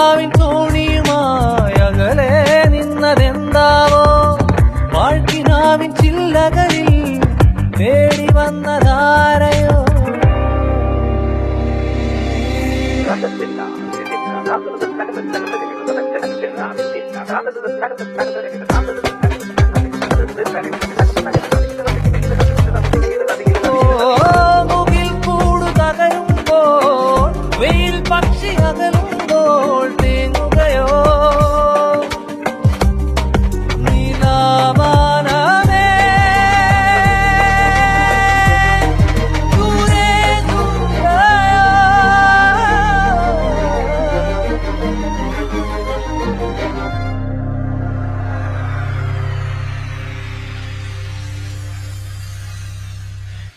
നിലാവിൻ തോണിയുമായി അകലെ നിന്നതെന്താവോ? വാഴ്ക്കിനാവിൻ ചില്ലകളിൽ തേടി വന്നതാരയോ? ഓ,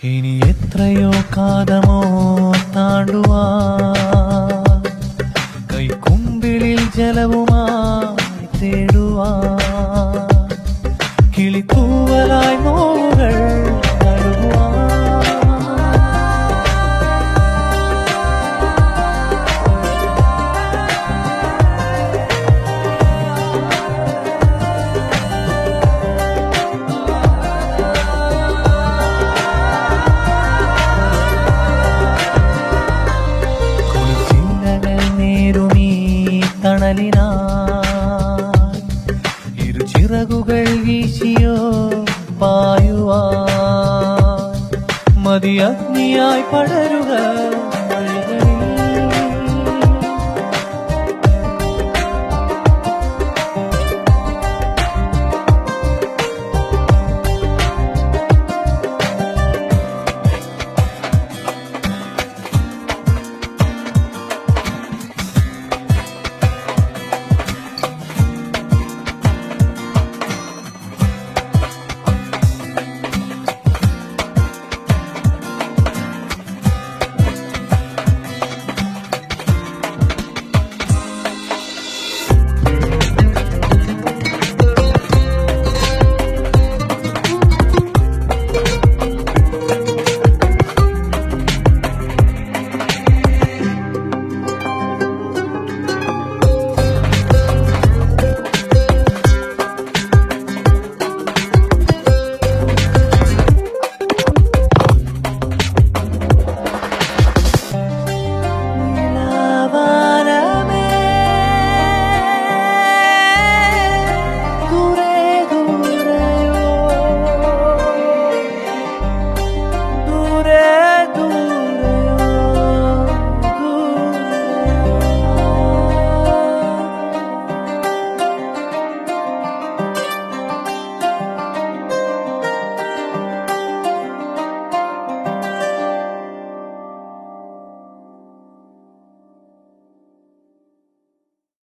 ഇനി എത്രയോ കാതമോ താണ്ടുവാ കൈക്കുമ്പിളിൽ ജലവുമായി തേടുവാ കിളിത്തൂവലായി നോവുകൾ തണലിനാ ഇരു ചിറകുകൾ വീശിയോ പായുവാ മതി അഗ്നിയായി പടരുക.